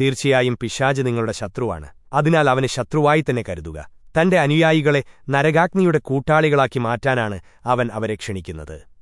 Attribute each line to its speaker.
Speaker 1: തീർച്ചയായും പിശാജ് നിങ്ങളുടെ ശത്രുവാണ്. അതിനാൽ അവനെ ശത്രുവായി തന്നെ കരുതുക. തന്റെ അനുയായികളെ നരകാഗ്നിയുടെ കൂട്ടാളികളാക്കി മാറ്റാനാണ് അവൻ അവരെ ക്ഷണിക്കുന്നത്.